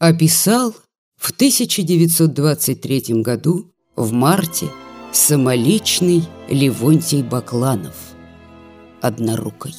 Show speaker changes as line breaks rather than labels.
описал в 1923 году в марте самоличный Левонтий Бакланов однорукой.